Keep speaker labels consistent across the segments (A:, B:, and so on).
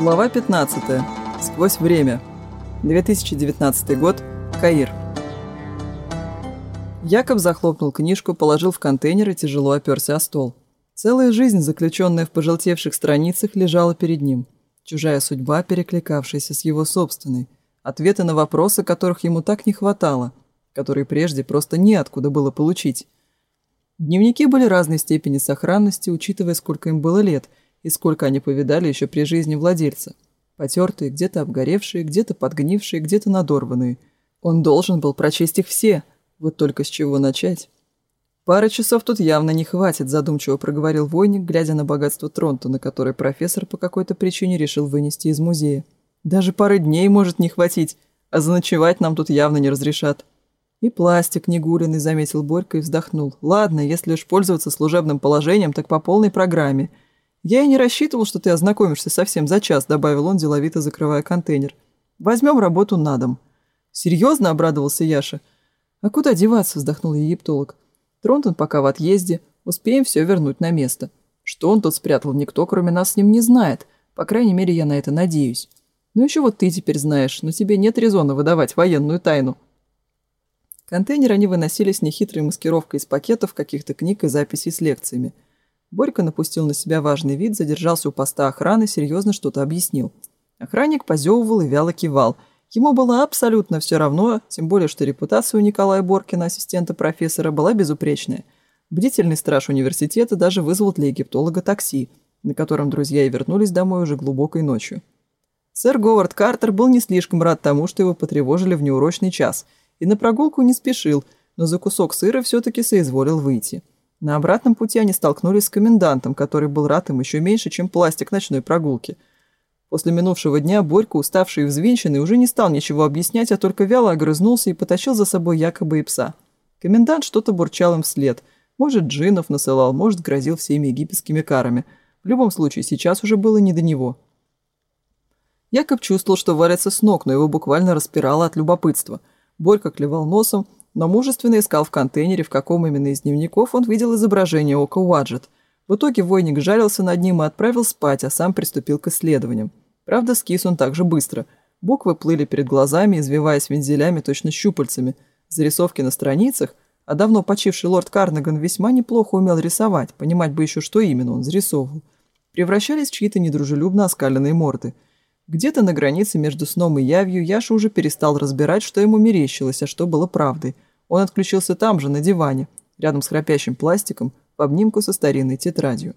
A: Глава 15. Сквозь время. 2019 год. Каир. Якоб захлопнул книжку, положил в контейнер и тяжело оперся о стол. Целая жизнь, заключенная в пожелтевших страницах, лежала перед ним. Чужая судьба, перекликавшаяся с его собственной. Ответы на вопросы, которых ему так не хватало, которые прежде просто неоткуда было получить. Дневники были разной степени сохранности, учитывая, сколько им было лет – и сколько они повидали еще при жизни владельца. Потертые, где-то обгоревшие, где-то подгнившие, где-то надорванные. Он должен был прочесть их все. Вот только с чего начать. «Пары часов тут явно не хватит», – задумчиво проговорил войник, глядя на богатство на которое профессор по какой-то причине решил вынести из музея. «Даже пары дней может не хватить, а заночевать нам тут явно не разрешат». «И пластик негуленный», – заметил Борька и вздохнул. «Ладно, если уж пользоваться служебным положением, так по полной программе». «Я и не рассчитывал, что ты ознакомишься совсем за час», добавил он, деловито закрывая контейнер. «Возьмем работу на дом». «Серьезно?» – обрадовался Яша. «А куда деваться?» – вздохнул египтолог. «Тронтон пока в отъезде. Успеем все вернуть на место. Что он тут спрятал, никто, кроме нас, с ним не знает. По крайней мере, я на это надеюсь. Ну еще вот ты теперь знаешь, но тебе нет резона выдавать военную тайну». Контейнер они Борька напустил на себя важный вид, задержался у поста охраны, серьезно что-то объяснил. Охранник позевывал и вяло кивал. Ему было абсолютно все равно, тем более, что репутация у Николая Боркина, ассистента профессора, была безупречная. Бдительный страж университета даже вызвал для египтолога такси, на котором друзья и вернулись домой уже глубокой ночью. Сэр Говард Картер был не слишком рад тому, что его потревожили в неурочный час, и на прогулку не спешил, но за кусок сыра все-таки соизволил выйти – на обратном пути они столкнулись с комендантом, который был рад им еще меньше, чем пластик ночной прогулки. После минувшего дня Борька, уставший и взвинченный, уже не стал ничего объяснять, а только вяло огрызнулся и потащил за собой якобы и пса. Комендант что-то бурчал им вслед. Может, джинов насылал, может, грозил всеми египетскими карами. В любом случае, сейчас уже было не до него. Якоб чувствовал, что валится с ног, но его буквально распирало от любопытства. Борька клевал носом – но мужественно искал в контейнере, в каком именно из дневников он видел изображение Ока Уаджет. В итоге войник жарился над ним и отправил спать, а сам приступил к исследованиям. Правда, скис он также быстро. Буквы плыли перед глазами, извиваясь вензелями, точно щупальцами. Зарисовки на страницах, а давно почивший лорд Карнаган весьма неплохо умел рисовать, понимать бы еще, что именно он зарисовывал, превращались в чьи-то недружелюбно оскаленные морды – где-то на границе между сном и явью Яша уже перестал разбирать, что ему мерещилось, а что было правдой. Он отключился там же, на диване, рядом с храпящим пластиком, в обнимку со старинной тетрадью.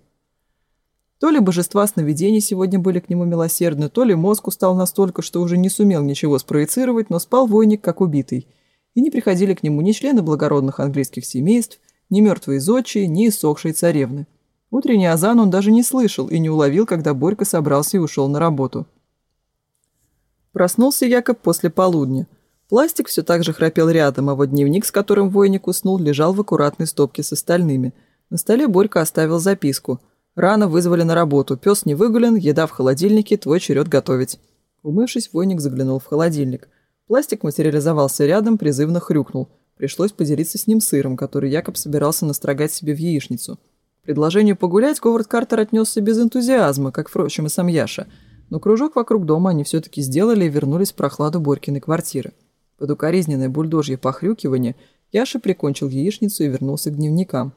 A: То ли божества сновидений сегодня были к нему милосердны, то ли мозг устал настолько, что уже не сумел ничего спроецировать, но спал войник как убитый. И не приходили к нему ни члены благородных английских семейств, ни мертвые зодчие, ни иссохшие царевны. Утренний азан он даже не слышал и не уловил, когда Борька собрался и ушел на работу. Проснулся Якоб после полудня. Пластик все так же храпел рядом, а вот дневник, с которым войник уснул, лежал в аккуратной стопке с остальными. На столе Борька оставил записку. «Рано вызвали на работу. Пес не выгулен, еда в холодильнике, твой черед готовить». Умывшись, войник заглянул в холодильник. Пластик материализовался рядом, призывно хрюкнул. Пришлось поделиться с ним сыром, который Якоб собирался настрогать себе в яичницу. Предложению погулять Говард Картер отнесся без энтузиазма, как, впрочем, и сам Яша – но кружок вокруг дома они все-таки сделали и вернулись в прохладу Борькиной квартиры. Под укоризненное бульдожье похрюкивание Яша прикончил яичницу и вернулся к дневникам.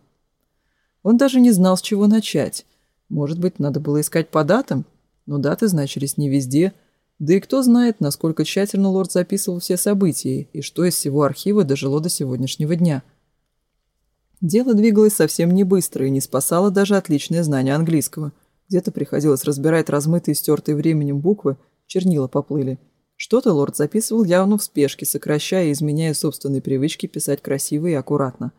A: Он даже не знал, с чего начать. Может быть, надо было искать по датам? Но даты значились не везде. Да и кто знает, насколько тщательно лорд записывал все события и что из всего архива дожило до сегодняшнего дня. Дело двигалось совсем не быстро и не спасало даже отличное знание английского – где-то приходилось разбирать размытые и стертые временем буквы, чернила поплыли. Что-то лорд записывал явно ну, в спешке, сокращая и изменяя собственные привычки писать красиво и аккуратно.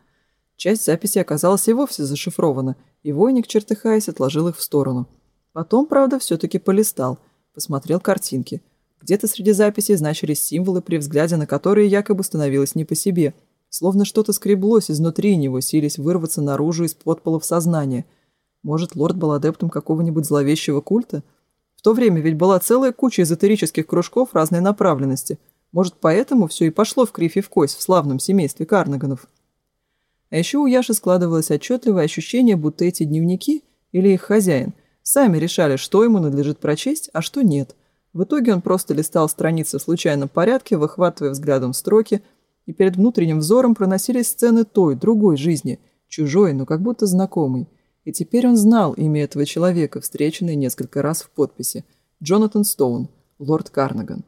A: Часть записи оказалась и вовсе зашифрована, и войник, чертыхаясь, отложил их в сторону. Потом, правда, все-таки полистал, посмотрел картинки. Где-то среди записей значились символы, при взгляде на которые якобы становилось не по себе. Словно что-то скреблось изнутри него, сились вырваться наружу из подполов сознания – может, лорд был адептом какого-нибудь зловещего культа? В то время ведь была целая куча эзотерических кружков разной направленности. Может, поэтому все и пошло в кривь и в кость в славном семействе Карнаганов. А еще у Яши складывалось отчетливое ощущение, будто эти дневники, или их хозяин, сами решали, что ему надлежит прочесть, а что нет. В итоге он просто листал страницы в случайном порядке, выхватывая взглядом строки, и перед внутренним взором проносились сцены той, другой жизни, чужой, но как будто знакомой – и теперь он знал имя этого человека, встреченное несколько раз в подписи. Джонатан Стоун, лорд Карнаган.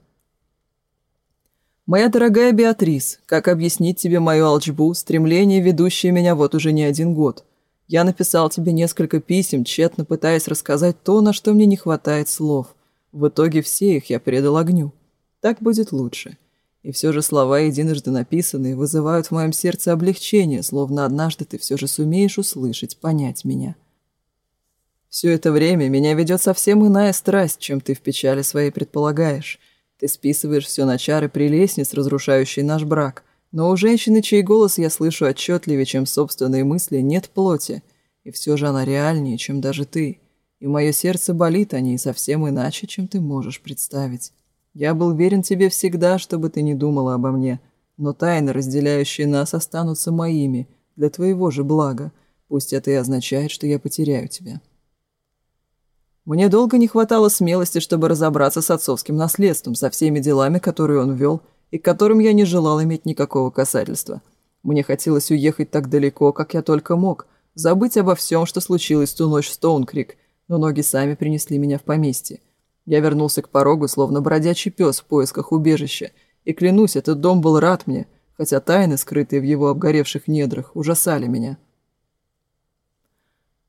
A: «Моя дорогая Беатрис, как объяснить тебе мою алчбу, стремление, ведущее меня вот уже не один год? Я написал тебе несколько писем, тщетно пытаясь рассказать то, на что мне не хватает слов. В итоге все их я предал огню. Так будет лучше». И все же слова, единожды написанные, вызывают в моем сердце облегчение, словно однажды ты все же сумеешь услышать, понять меня. Все это время меня ведет совсем иная страсть, чем ты в печали своей предполагаешь. Ты списываешь все на чары прелестниц, разрушающей наш брак. Но у женщины, чей голос я слышу отчетливее, чем собственные мысли, нет плоти. И все же она реальнее, чем даже ты. И мое сердце болит о ней совсем иначе, чем ты можешь представить. Я был верен тебе всегда, чтобы ты не думала обо мне, но тайны, разделяющие нас, останутся моими, для твоего же блага, пусть это и означает, что я потеряю тебя. Мне долго не хватало смелости, чтобы разобраться с отцовским наследством, со всеми делами, которые он вел, и к которым я не желал иметь никакого касательства. Мне хотелось уехать так далеко, как я только мог, забыть обо всем, что случилось ту ночь в Стоункрик, но ноги сами принесли меня в поместье. Я вернулся к порогу, словно бродячий пес в поисках убежища, и, клянусь, этот дом был рад мне, хотя тайны, скрытые в его обгоревших недрах, ужасали меня.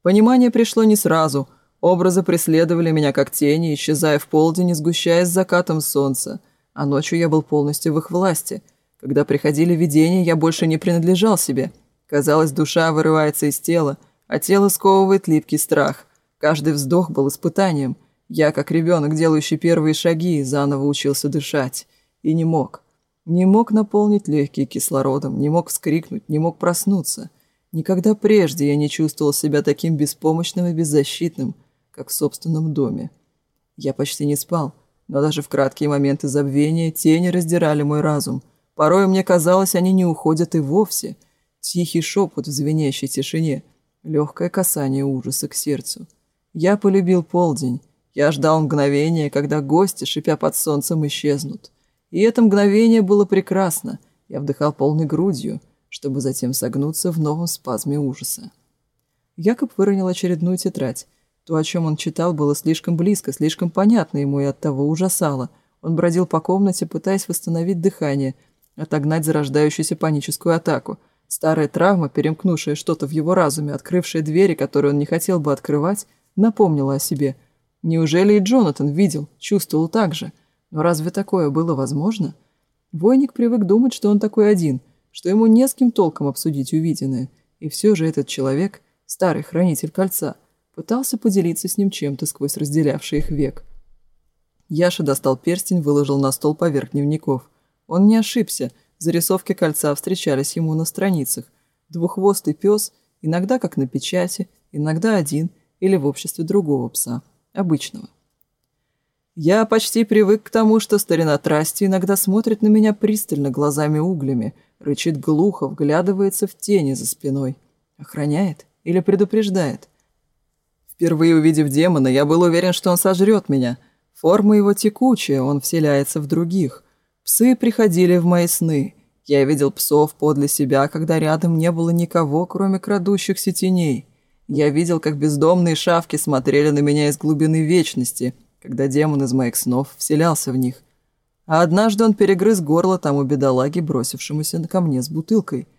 A: Понимание пришло не сразу. Образы преследовали меня как тени, исчезая в полдень и сгущаясь с закатом солнца. А ночью я был полностью в их власти. Когда приходили видения, я больше не принадлежал себе. Казалось, душа вырывается из тела, а тело сковывает липкий страх. Каждый вздох был испытанием – Я, как ребенок, делающий первые шаги, заново учился дышать. И не мог. Не мог наполнить легкие кислородом, не мог вскрикнуть, не мог проснуться. Никогда прежде я не чувствовал себя таким беспомощным и беззащитным – как в собственном доме. Я почти не спал, но даже в краткие моменты забвения тени раздирали мой разум. Порой мне казалось, они не уходят и вовсе. Тихий шепот в звенящей тишине, легкое касание ужаса к сердцу. Я полюбил полдень. Я ждал мгновения, когда гости, шипя под солнцем, исчезнут. И это мгновение было прекрасно. Я вдыхал полной грудью, чтобы затем согнуться в новом спазме ужаса. Якоб выронил очередную тетрадь. То, о чем он читал, было слишком близко, слишком понятно ему и оттого ужасало. Он бродил по комнате, пытаясь восстановить дыхание, отогнать зарождающуюся паническую атаку. Старая травма, перемкнувшая что-то в его разуме, открывшая двери, которые он не хотел бы открывать, напомнила о себе – Неужели и Джонатан видел, чувствовал так же? Но разве такое было возможно? Войник привык думать, что он такой один, что ему не с кем толком обсудить увиденное. И все же этот человек, старый хранитель кольца, пытался поделиться с ним чем-то сквозь разделявший их век. Яша достал перстень, выложил на стол поверх дневников. Он не ошибся, зарисовки кольца встречались ему на страницах. Двухвостый пес, иногда как на печати, иногда один или в обществе другого пса – обычного. Я почти привык к тому, что старина Трасти иногда смотрит на меня пристально глазами-углями, рычит глухо, вглядывается в тени за спиной. Охраняет или предупреждает? Впервые увидев демона, я был уверен, что он сожрет меня. Форма его текучая, он вселяется в других. Псы приходили в мои сны. Я видел псов подле себя, когда рядом не было никого, кроме крадущихся теней. Я видел, как бездомные шавки смотрели на меня из глубины вечности, когда демон из моих снов вселялся в них. А однажды он перегрыз горло тому бедолаге, бросившемуся ко мне с бутылкой.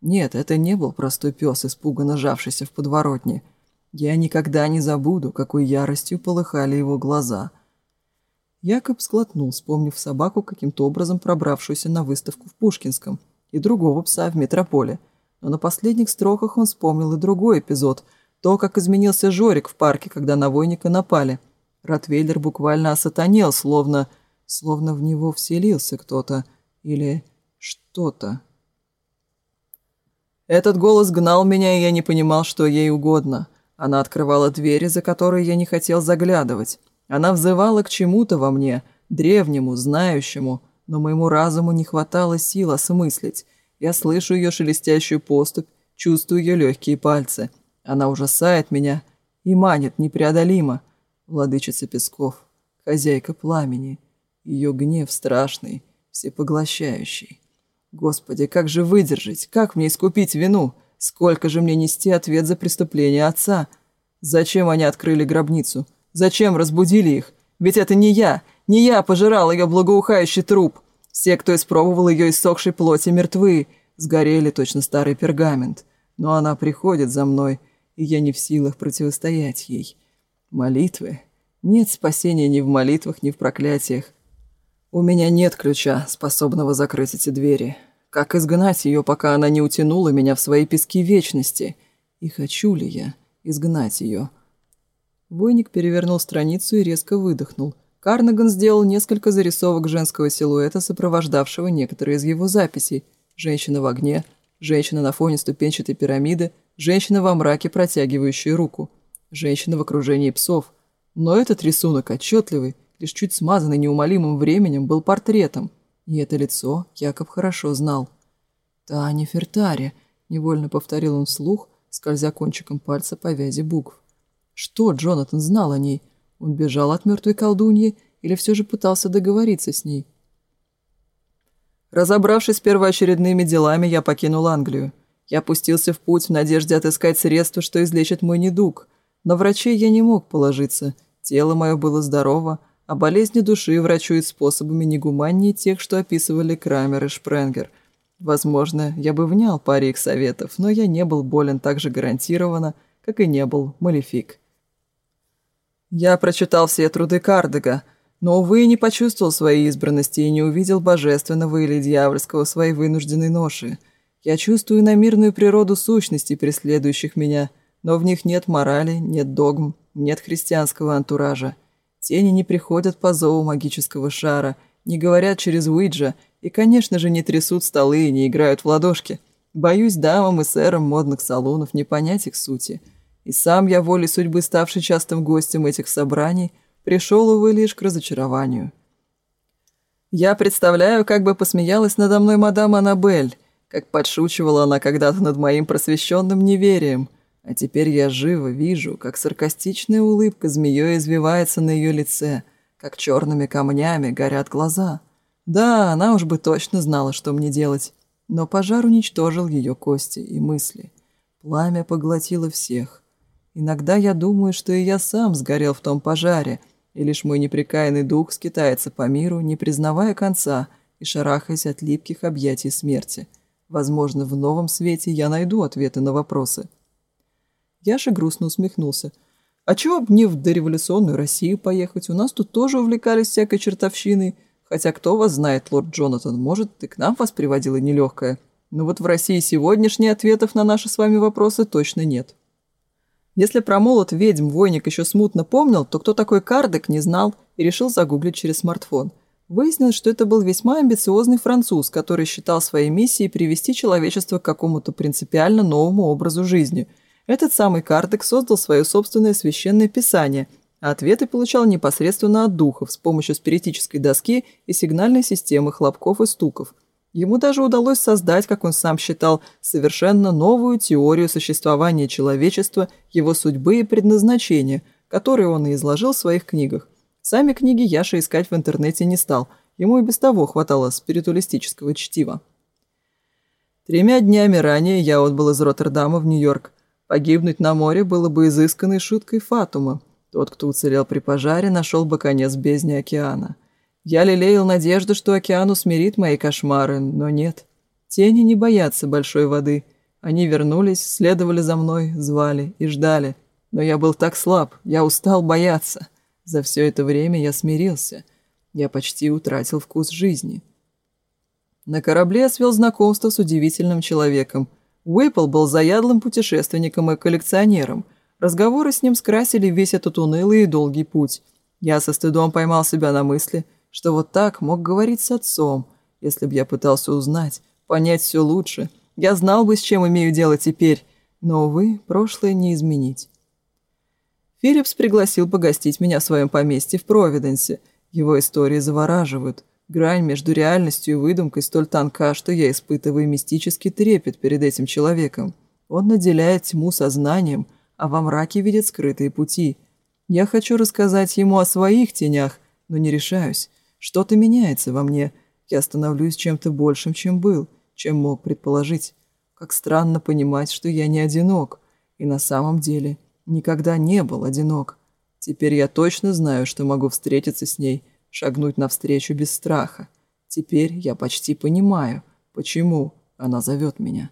A: Нет, это не был простой пес, испуганно жавшийся в подворотне. Я никогда не забуду, какой яростью полыхали его глаза. Якоб сглотнул, вспомнив собаку, каким-то образом пробравшуюся на выставку в Пушкинском, и другого пса в метрополе. Но на последних строках он вспомнил и другой эпизод – то, как изменился Жорик в парке, когда на войника напали. Ротвейлер буквально осатанел, словно... Словно в него вселился кто-то. Или что-то. Этот голос гнал меня, и я не понимал, что ей угодно. Она открывала двери, за которые я не хотел заглядывать. Она взывала к чему-то во мне, древнему, знающему, но моему разуму не хватало сил осмыслить. Я слышу ее шелестящую поступь, чувствую ее легкие пальцы — она ужасает меня и манит непреодолимо. Владычица Песков, хозяйка пламени. Ее гнев страшный, всепоглощающий. Господи, как же выдержать? Как мне искупить вину? Сколько же мне нести ответ за преступление отца? Зачем они открыли гробницу? Зачем разбудили их? Ведь это не я, не я пожирал ее благоухающий труп. Все, кто испробовал ее иссохшей плоти, мертвы. Сгорели точно старый пергамент. Но она приходит за мной – и я не в силах противостоять ей. Молитвы? Нет спасения ни в молитвах, ни в проклятиях. У меня нет ключа, способного закрыть эти двери. Как изгнать ее, пока она не утянула меня в свои пески вечности? И хочу ли я изгнать ее? Войник перевернул страницу и резко выдохнул. Карнаган сделал несколько зарисовок женского силуэта, сопровождавшего некоторые из его записей. Женщина в огне, женщина во мраке, протягивающая руку. Женщина в окружении псов. Но этот рисунок отчетливый, лишь чуть смазанный неумолимым временем, был портретом. И это лицо Якоб хорошо знал. «Таня Фертари», — невольно повторил он вслух, скользя кончиком пальца по вязи букв. Что Джонатан знал о ней? Он бежал от мертвой колдуньи или все же пытался договориться с ней? Разобравшись с первоочередными делами, я покинул Англию. Я пустился в путь в надежде отыскать средства, что излечит мой недуг. Но врачей я не мог положиться. Тело мое было здорово, а болезни души врачуют способами негуманнее тех, что описывали Крамер и Шпренгер. Возможно, я бы внял паре их советов, но я не был болен так же гарантированно, как и не был Малефик. Я прочитал все труды Кардега, но, увы, не почувствовал своей избранности и не увидел божественного или Я чувствую намирную природу сущностей, преследующих меня, но в них нет морали, нет догм, нет христианского антуража. Тени не приходят по зову магического шара, не говорят через Уиджа и, конечно же, не трясут столы и не играют в ладошки. Боюсь, дамам и сэрам модных салонов не понять их сути. И сам я, волей судьбы, ставший частым гостем этих собраний, пришел, увы, лишь к разочарованию. Я представляю, как бы посмеялась надо мной мадам Аннабель, как подшучивала она когда-то над моим просвещенным неверием. А теперь я живо вижу, как саркастичная улыбка змеей извивается на ее лице, как черными камнями горят глаза. Да, она уж бы точно знала, что мне делать. Но пожар уничтожил ее кости и мысли. Пламя поглотило всех. Иногда я думаю, что и я сам сгорел в том пожаре, и лишь мой непрекаянный дух скитается по миру, не признавая конца и шарахаясь от липких объятий смерти — Возможно, в новом свете я найду ответы на вопросы. Яша грустно усмехнулся. А чего бы не в дореволюционную Россию поехать? У нас тут тоже увлекались всякой чертовщиной. Хотя кто вас знает, лорд Джонатан, может, ты к нам вас приводила нелегкое. Но вот в России сегодняшних ответов на наши с вами вопросы точно нет. Если про молот ведьм Войник еще смутно помнил, то кто такой Кардек не знал и решил загуглить через смартфон – Выяснилось, что это был весьма амбициозный француз, который считал своей миссией привести человечество к какому-то принципиально новому образу жизни. Этот самый Кардек создал свое собственное священное писание, а ответы получал непосредственно от духов с помощью спиритической доски и сигнальной системы хлопков и стуков. Ему даже удалось создать, как он сам считал, совершенно новую теорию существования человечества, его судьбы и предназначения, которую он и изложил в своих книгах. Сами книги Яша искать в интернете не стал, ему и без того хватало спиритуалистического чтива. Тремя днями ранее я отбыл из Роттердама в Нью-Йорк. Погибнуть на море было бы изысканной шуткой Фатума. Тот, кто уцелел при пожаре, нашел бы конец бездни океана. Я лелеял надежду, что океан усмирит мои кошмары, но нет. Тени не боятся большой воды. Они вернулись, следовали за мной, звали и ждали. Но я был так слаб, я устал бояться. За все это время я смирился. Я почти утратил вкус жизни. На корабле я свел знакомство с удивительным человеком. Уэйпл был заядлым путешественником и коллекционером. Разговоры с ним скрасили весь этот унылый и долгий путь. Я со стыдом поймал себя на мысли, что вот так мог говорить с отцом, если б я пытался узнать, понять все лучше. Я знал бы, с чем имею дело теперь, но, увы, прошлое не изменить. Филлипс пригласил погостить меня в своем поместье в Провиденсе. Его истории завораживают. Грань между реальностью и выдумкой столь тонка, что я испытываю мистический трепет перед этим человеком. Он наделяет тьму сознанием, а во мраке видит скрытые пути. Я хочу рассказать ему о своих тенях, но не решаюсь. Что-то меняется во мне. Я становлюсь чем-то большим, чем был, чем мог предположить. Как странно понимать, что я не одинок. И на самом деле никогда не был одинок. Теперь я точно знаю, что могу встретиться с ней, шагнуть навстречу без страха. Теперь я почти понимаю, почему она зовет меня.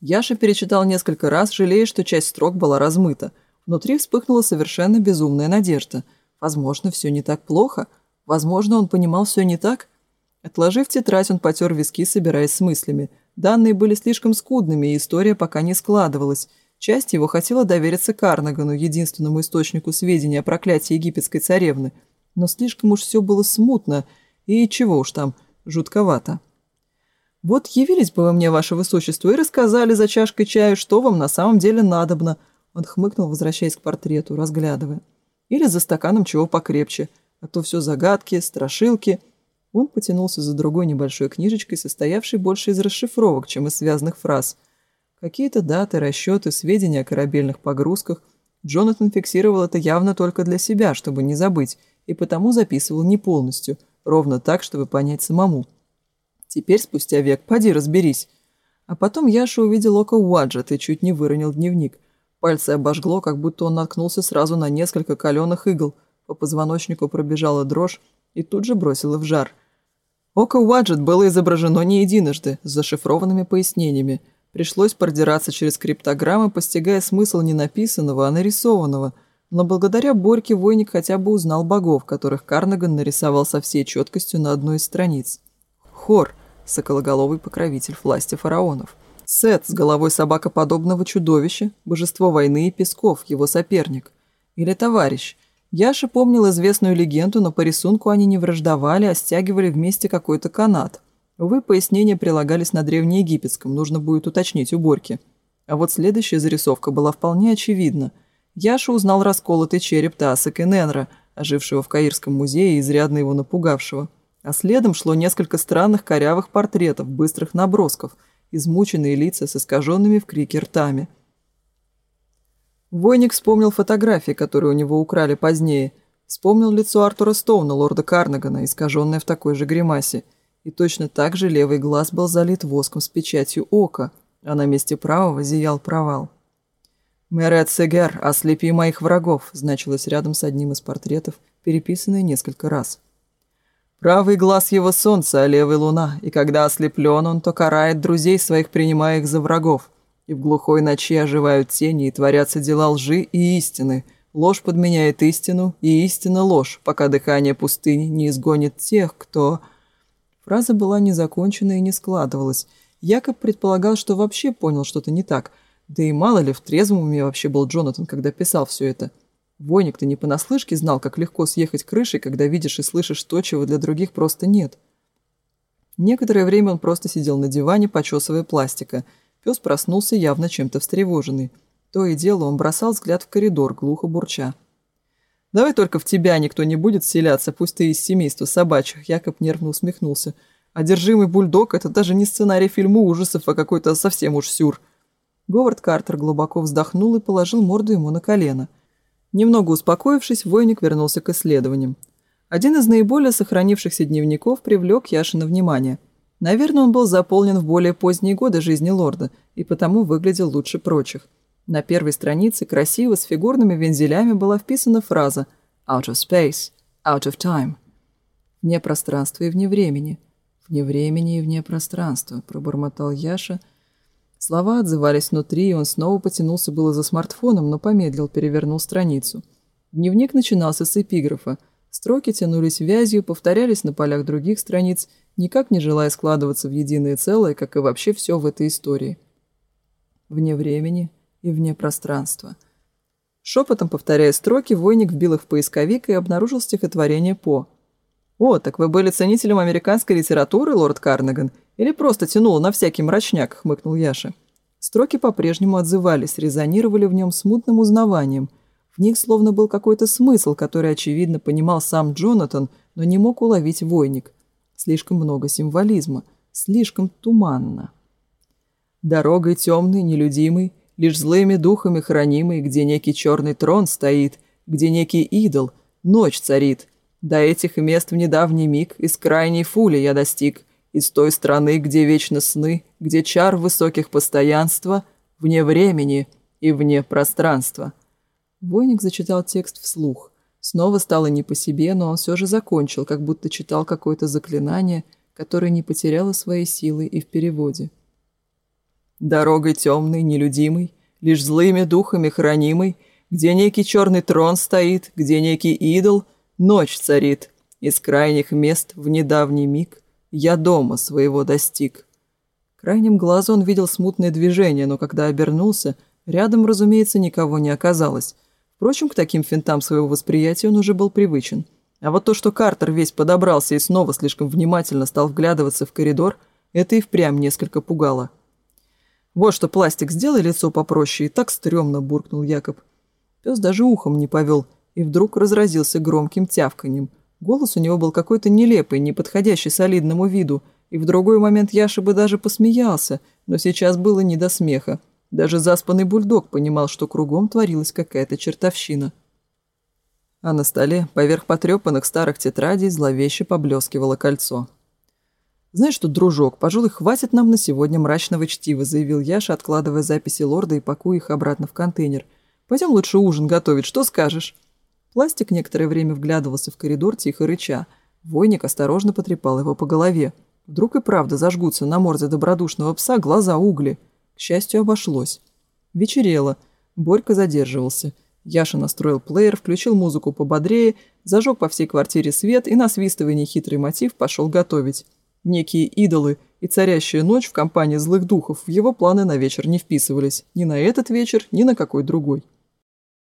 A: Яша перечитал несколько раз, жалея, что часть строк была размыта. Внутри вспыхнула совершенно безумная надежда. Возможно, все не так плохо. Возможно, он понимал все не так. Отложив тетрадь, он потер виски, собираясь с мыслями. Данные были слишком скудными, и история пока не складывалась. Часть его хотела довериться Карнагану, единственному источнику сведений о проклятии египетской царевны. Но слишком уж все было смутно, и чего уж там, жутковато. «Вот явились бы вы мне, ваше высочество, и рассказали за чашкой чая, что вам на самом деле надобно», он хмыкнул, возвращаясь к портрету, разглядывая. «Или за стаканом чего покрепче, а то все загадки, страшилки». Он потянулся за другой небольшой книжечкой, состоявшей больше из расшифровок, чем из связанных фраз – Какие-то даты, расчеты, сведения о корабельных погрузках Джонатан фиксировал это явно только для себя, чтобы не забыть, и потому записывал не полностью, ровно так, чтобы понять самому. Теперь, спустя век, поди разберись. А потом Яша увидел око Уаджет и чуть не выронил дневник. Пальцы обожгло, как будто он наткнулся сразу на несколько каленых игл. По позвоночнику пробежала дрожь и тут же бросила в жар. Око Уаджет было изображено не единожды, с зашифрованными пояснениями – Пришлось продираться через криптограммы, постигая смысл не написанного, а нарисованного. Но благодаря Борьке Войник хотя бы узнал богов, которых Карнаган нарисовал со всей четкостью на одной из страниц. Хор – сокологоловый покровитель власти фараонов. Сет с головой собакоподобного чудовища, божество войны и песков, его соперник. Или товарищ. Яша помнил известную легенду, но по рисунку они не враждовали, а стягивали вместе какой-то канат – Увы, пояснения прилагались на древнеегипетском, нужно будет уточнить уборки. А вот следующая зарисовка была вполне очевидна. Яша узнал расколотый череп Таасек и ожившего в Каирском музее и изрядно его напугавшего. А следом шло несколько странных корявых портретов, быстрых набросков, измученные лица с искаженными в крике ртами. Войник вспомнил фотографии, которые у него украли позднее. Вспомнил лицо Артура Стоуна, лорда Карнагана, искаженное в такой же гримасе – и точно так же левый глаз был залит воском с печатью ока, а на месте правого зиял провал. «Мэрет Сегер, ослепи моих врагов», значилось рядом с одним из портретов, переписанное несколько раз. «Правый глаз его солнце, а левый луна, и когда ослеплен он, то карает друзей своих, принимая их за врагов, и в глухой ночи оживают тени, и творятся дела лжи и истины, ложь подменяет истину, и истина ложь, пока дыхание пустыни не изгонит тех, кто...» Фраза была незакончена и не складывалась. Якоб предполагал, что вообще понял что-то не так. Да и мало ли, в трезвом уме вообще был Джонатан, когда писал все это. Войник-то не понаслышке знал, как легко съехать крышей, когда видишь и слышишь то, чего для других просто нет. Некоторое время он просто сидел на диване, почесывая пластика. Пес проснулся явно чем-то встревоженный. То и дело он бросал взгляд в коридор, глухо бурча. Давай только в тебя никто не будет селяться, пусть ты из семейства собачьих», — Якоб нервно усмехнулся. «Одержимый бульдог — это даже не сценарий фильма ужасов, а какой-то совсем уж сюр». Говард Картер глубоко вздохнул и положил морду ему на колено. Немного успокоившись, войник вернулся к исследованиям. Один из наиболее сохранившихся дневников привлек Яшина внимание. Наверное, он был заполнен в более поздние годы жизни лорда и потому выглядел лучше прочих. На первой странице красиво с фигурными вензелями была вписана фраза «out of space», «out of time». «Вне пространства и вне времени». «Вне времени и вне пространства», – пробормотал Яша. Слова отзывались внутри, и он снова потянулся было за смартфоном, но помедлил, перевернул страницу. Дневник начинался с эпиграфа. Строки тянулись вязью, повторялись на полях других страниц, никак не желая складываться в единое целое, как и вообще все в этой истории. «Вне времени и вне пространства. Шепотом повторяя строки, войник вбил их в поисковик и обнаружил стихотворение По. «О, так вы были ценителем американской литературы, лорд Карнаган, или просто тянул на всякий мрачняк?» — хмыкнул Яша. Строки по-прежнему отзывались, резонировали в нем смутным узнаванием. В них словно был какой-то смысл, который, очевидно, понимал сам Джонатан, но не мог уловить войник. Слишком много символизма, слишком туманно. «Дорогой темной, нелюдимой, лишь злыми духами хранимый, где некий черный трон стоит, где некий идол, ночь царит. До этих мест в недавний миг из крайней фули я достиг, из той страны, где вечно сны, где чар высоких постоянства, вне времени и вне пространства». Войник зачитал текст вслух. Снова стало не по себе, но он все же закончил, как будто читал какое-то заклинание, которое не потеряло своей силы и в переводе дорогой темной, нелюдимой, лишь злыми духами хранимой, где некий черный трон стоит, где некий идол, ночь царит. Из крайних мест в недавний миг я дома своего достиг. Крайним глазу он видел смутное движение, но когда обернулся, рядом, разумеется, никого не оказалось. Впрочем, к таким финтам своего восприятия он уже был привычен. А вот то, что Картер весь подобрался и снова слишком внимательно стал вглядываться в коридор, это и впрямь несколько пугало – вот что, пластик, сделай лицо попроще, и так стрёмно, буркнул Якоб. Пёс даже ухом не повёл и вдруг разразился громким тявканьем. Голос у него был какой-то нелепый, неподходящий солидному виду, и в другой момент Яша бы даже посмеялся, но сейчас было не до смеха. Даже заспанный бульдог понимал, что кругом творилась какая-то чертовщина. А на столе, поверх потрёпанных старых тетрадей, зловеще поблескивало кольцо. Знаешь, что, дружок, пожалуй, хватит нам на сегодня мрачного чтива», — заявил Яша, откладывая записи лорда и пакуя их обратно в контейнер. «Пойдем лучше ужин готовить, что скажешь?» Пластик некоторое время вглядывался в коридор тихо рыча. Войник осторожно потрепал его по голове. Вдруг и правда зажгутся на морде добродушного пса глаза угли. К счастью, обошлось. Вечерело. Борька задерживался. Яша настроил плеер, включил музыку пободрее, зажег по всей квартире свет и, насвистывая нехитрый мотив, пошел готовить. Некие идолы и царящая ночь в компании злых духов в его планы на вечер не вписывались ни на этот вечер, ни на какой другой.